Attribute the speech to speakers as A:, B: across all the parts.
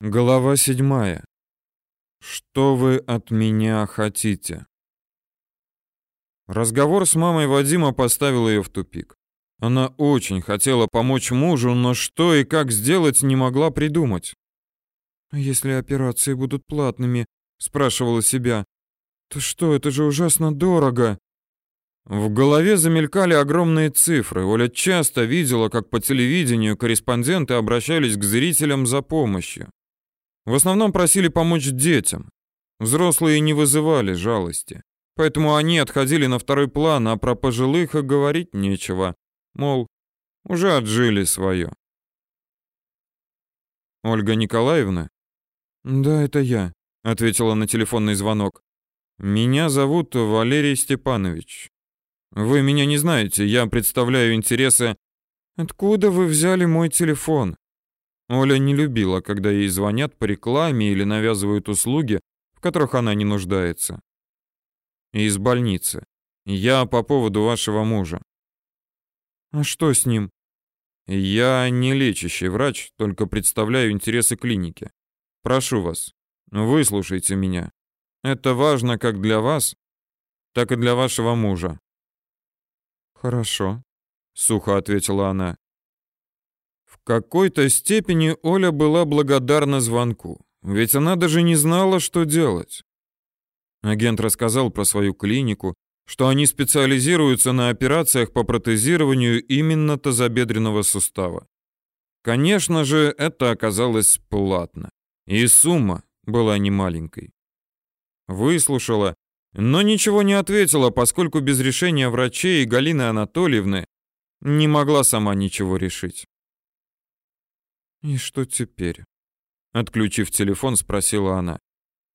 A: Глава седьмая. Что вы от меня хотите? Разговор с мамой Вадима поставил ее в тупик. Она очень хотела помочь мужу, но что и как сделать не могла придумать. «А «Если операции будут платными», — спрашивала себя, — «то что, это же ужасно дорого». В голове замелькали огромные цифры. Оля часто видела, как по телевидению корреспонденты обращались к зрителям за помощью. В основном просили помочь детям. Взрослые не вызывали жалости. Поэтому они отходили на второй план, а про пожилых и говорить нечего. Мол, уже отжили свое. «Ольга Николаевна?» «Да, это я», — ответила на телефонный звонок. «Меня зовут Валерий Степанович. Вы меня не знаете, я представляю интересы...» «Откуда вы взяли мой телефон?» Оля не любила, когда ей звонят по рекламе или навязывают услуги, в которых она не нуждается. Из больницы. Я по поводу вашего мужа. А что с ним? Я не лечащий врач, только представляю интересы клиники. Прошу вас, выслушайте меня. Это важно как для вас, так и для вашего мужа. Хорошо, сухо ответила она какой-то степени Оля была благодарна звонку, ведь она даже не знала, что делать. Агент рассказал про свою клинику, что они специализируются на операциях по протезированию именно тазобедренного сустава. Конечно же, это оказалось платно, и сумма была немаленькой. Выслушала, но ничего не ответила, поскольку без решения врачей Галины Анатольевны не могла сама ничего решить. «И что теперь?» Отключив телефон, спросила она.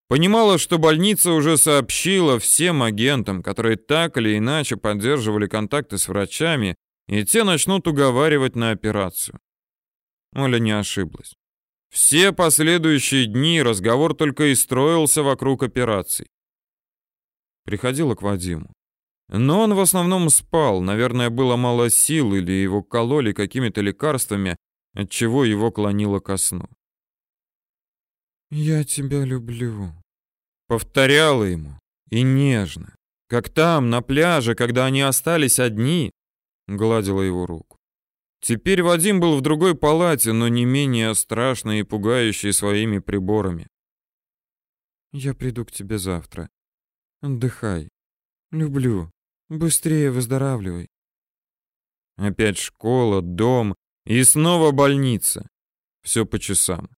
A: Понимала, что больница уже сообщила всем агентам, которые так или иначе поддерживали контакты с врачами, и те начнут уговаривать на операцию. Оля не ошиблась. Все последующие дни разговор только и строился вокруг операций. Приходила к Вадиму. Но он в основном спал, наверное, было мало сил или его кололи какими-то лекарствами, отчего его клонило ко сну. «Я тебя люблю», — повторяла ему, и нежно, как там, на пляже, когда они остались одни, гладила его руку. Теперь Вадим был в другой палате, но не менее страшный и пугающий своими приборами. «Я приду к тебе завтра. Отдыхай. Люблю. Быстрее выздоравливай». Опять школа, дом, и снова больница. Все по часам.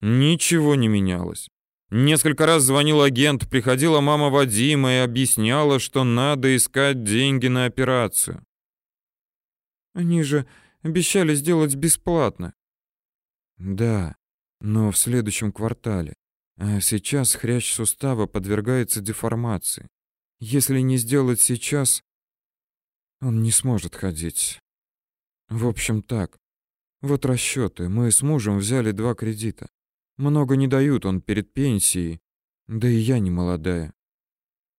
A: Ничего не менялось. Несколько раз звонил агент, приходила мама Вадима и объясняла, что надо искать деньги на операцию. Они же обещали сделать бесплатно. Да, но в следующем квартале. А сейчас хрящ сустава подвергается деформации. Если не сделать сейчас, он не сможет ходить. В общем так. Вот расчеты. Мы с мужем взяли два кредита. Много не дают он перед пенсией. Да и я не молодая.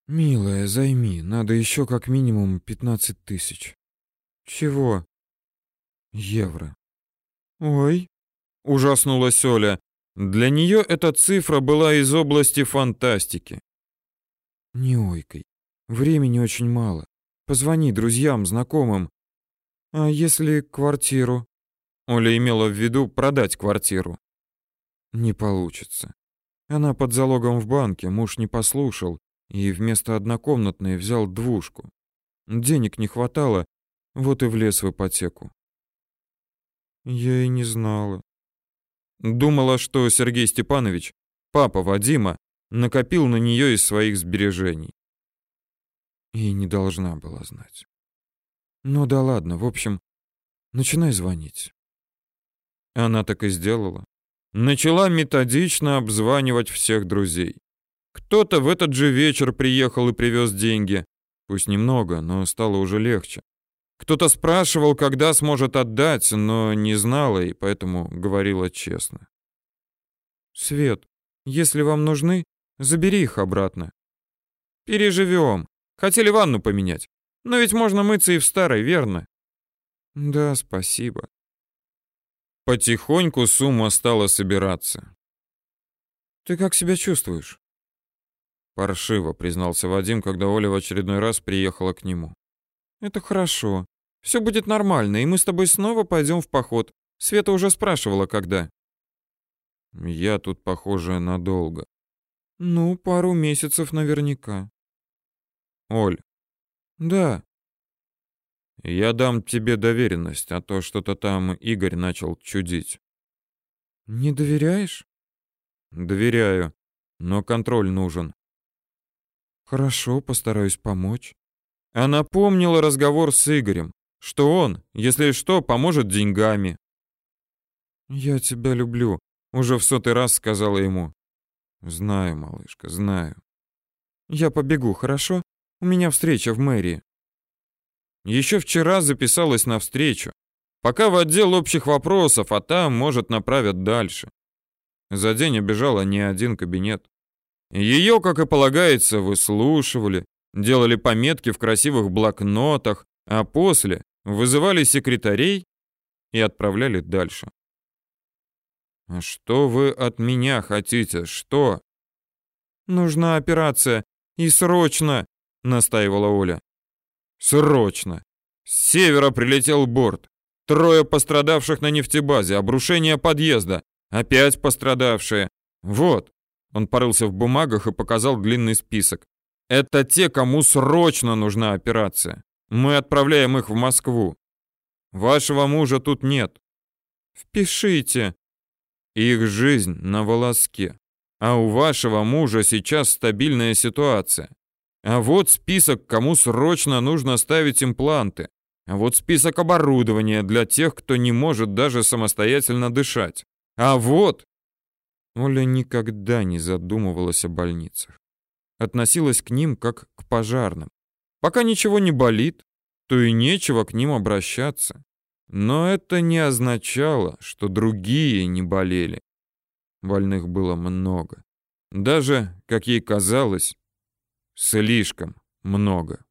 A: Милая, займи. Надо еще как минимум 15 тысяч. Чего? Евро. Ой. Ужаснулась Оля. Для нее эта цифра была из области фантастики. Не ойкой. Времени очень мало. Позвони друзьям, знакомым. А если квартиру? Оля имела в виду продать квартиру. Не получится. Она под залогом в банке, муж не послушал и вместо однокомнатной взял двушку. Денег не хватало, вот и влез в ипотеку. Я и не знала. Думала, что Сергей Степанович, папа Вадима, накопил на нее из своих сбережений. И не должна была знать. Ну да ладно, в общем, начинай звонить. Она так и сделала. Начала методично обзванивать всех друзей. Кто-то в этот же вечер приехал и привез деньги. Пусть немного, но стало уже легче. Кто-то спрашивал, когда сможет отдать, но не знала и поэтому говорила честно. «Свет, если вам нужны, забери их обратно». «Переживем. Хотели ванну поменять. Но ведь можно мыться и в старой, верно?» «Да, спасибо. Потихоньку сумма стала собираться. Ты как себя чувствуешь? Паршиво, признался Вадим, когда Оля в очередной раз приехала к нему. Это хорошо. Все будет нормально, и мы с тобой снова пойдем в поход. Света уже спрашивала, когда. Я тут, похоже, надолго. Ну, пару месяцев наверняка. Оль. Да. Я дам тебе доверенность, а то что-то там Игорь начал чудить. Не доверяешь? Доверяю, но контроль нужен. Хорошо, постараюсь помочь. Она помнила разговор с Игорем, что он, если что, поможет деньгами. Я тебя люблю, уже в сотый раз сказала ему. Знаю, малышка, знаю. Я побегу, хорошо? У меня встреча в мэрии. Еще вчера записалась на встречу. Пока в отдел общих вопросов, а там, может, направят дальше. За день обежала не один кабинет. Ее, как и полагается, выслушивали, делали пометки в красивых блокнотах, а после вызывали секретарей и отправляли дальше. «А что вы от меня хотите? Что?» «Нужна операция. И срочно!» — настаивала Оля. «Срочно! С севера прилетел борт. Трое пострадавших на нефтебазе, обрушение подъезда. Опять пострадавшие. Вот. Он порылся в бумагах и показал длинный список. Это те, кому срочно нужна операция. Мы отправляем их в Москву. Вашего мужа тут нет. Впишите. Их жизнь на волоске. А у вашего мужа сейчас стабильная ситуация. А вот список, кому срочно нужно ставить импланты. А вот список оборудования для тех, кто не может даже самостоятельно дышать. А вот... Оля никогда не задумывалась о больницах. Относилась к ним как к пожарным. Пока ничего не болит, то и нечего к ним обращаться. Но это не означало, что другие не болели. Больных было много. Даже, как ей казалось, слишком много.